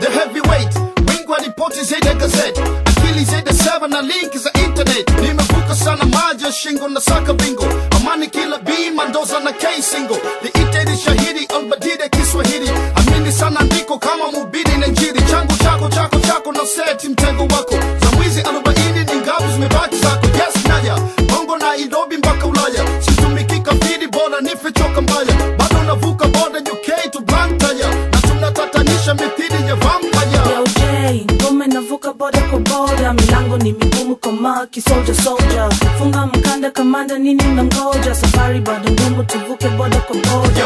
the heavyweight wing wa ripoti zaidi ya gazeti akili zaidi ya na linki za internet. Nimevuka sana maji ya shingo na saka bingo. Amani kila bima ndoza na k singo niite ni shahidi albadide kiswahili. Amini sana ndiko kama mubidi na njiri changu chako chako chako na seti mtengo wako. Za mwizi arobaini ni ngapi zimebaki zako. Yes naja bongo na idobi mpaka ulaya. Situmikika kafiri bora nife choka mbaya. Bado navuka boda uk tunatatanisha mithili ya J, ngome navuka boda kwa boda, milango ni migumu kama kisoja soja. Funga mkanda kamanda, nini mnangoja? Safari bado ngumu, tuvuke boda kwa boda.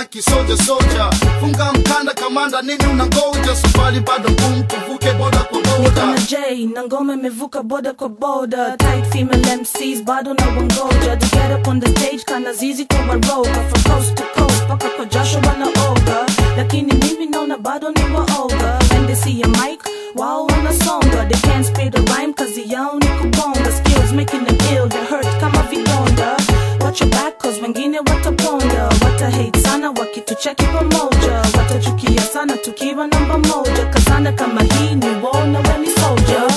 Komaki soja soja, funga mkanda kamanda, nini unangoja? Safari bado ngumu, tuvuke boda kwa boda. na J, na ngome imevuka boda kwa boda. Tight female MCs bado na wangoja. To get up on the stage kana zizi kwa maroga, From coast to coast, paka kwa jasho wanaoga. Lakini mimi naona bado ni waoga. When they see a mic, wao wanasonga. They can't spit a rhyme kazi yao ni kubonga. Skills making them ill, they hurt kama vidonda. Watch your back cause wengine wataponda. Wakitucheki pamoja. Watachukia sana tukiwa namba moja. Kazana kama hii ni wona weni.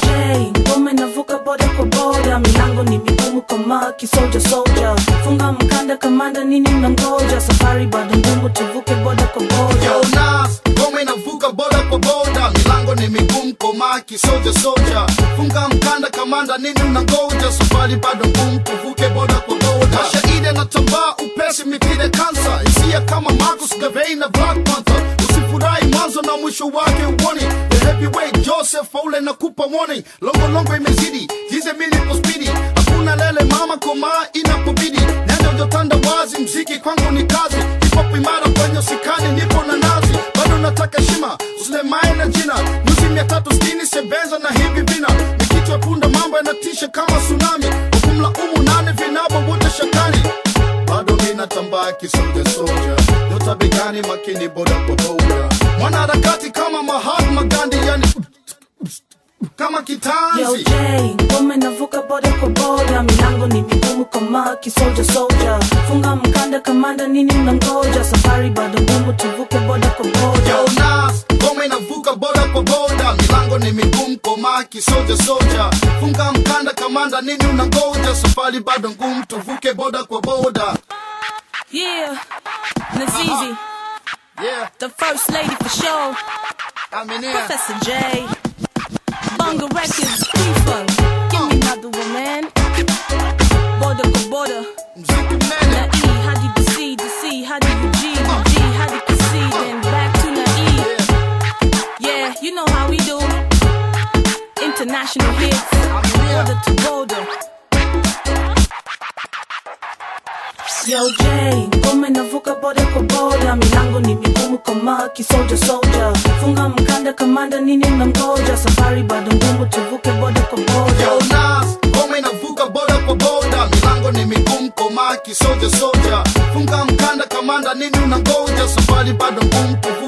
J, ngome navuka boda kwa boda. Milango ni migumu kama kisoja soja. Funga mkanda kamanda, nini mnangoja? Safari bado ngumu, tuvuke boda kwa boda. Yo Nas, ngome inavuka boda kwa boda, milango ni migumu komaki soja soja, funga mkanda kamanda, nini mnangoja? Safari bado ngumu, tuvuke boda kwa boda. Mashahidi anatambaa upesi mipide kansa, Garvey na Black Panther. Usifurahi mwanzo na mwisho wake uone. The heavyweight Joseph Faule nakupa warning, longo longo imezidi, jize mili nipo hakuna lele mama komaa inapobidi, nenda ujotanda wazi, mziki kwangu ni kazi, hip hop imara kwenye usikani, nipo na nazi, bado nataka shima usilemae na jina, nyuzi mia tatu stini sebenza na hivi vina, nikichwa punda mambo yanatisha kama tsunami, hukumlaumu nane vinabo wote shakani. Bado minatambaa kisoja soja, nyota begani, makini boda kwa boda, mwanaharakati kama Mahatma Gandhi, yani kama kitanzi. Ngome navuka boda kwa boda, milango ni migumu kama kisoja soja. Funga mkanda kamanda, nini mnangoja? Safari bado ngumu, tuvuke boda kwa boda. Yo Nas, ngome navuka boda kwa boda, milango ni migumu komaki soja soja, funga mkanda kamanda, nini unangoja? Safari bado ngumu, tuvuke boda kwa boda. Yeah, It's easy. Yeah. The first lady for show. I'm in here. Professor J. Bunga Records, FIFA. Give me another one, man. Border go border. Na how do you see? To see, how do you G? G, how do you? Then back to Yeah, you know how we do. International hits. Border to border. Yo J, ngome navuka boda kwa boda, milango ni migumu kama kisoja soja, funga mkanda kamanda, nini mnangoja? Safari bado ngumu, tuvuke boda kwa boda. Yo Nas, ngome navuka boda kwa boda, milango ni migumu kama kisoja soja, funga mkanda kamanda, nini mnangoja? Safari bado ngumu, tuvuke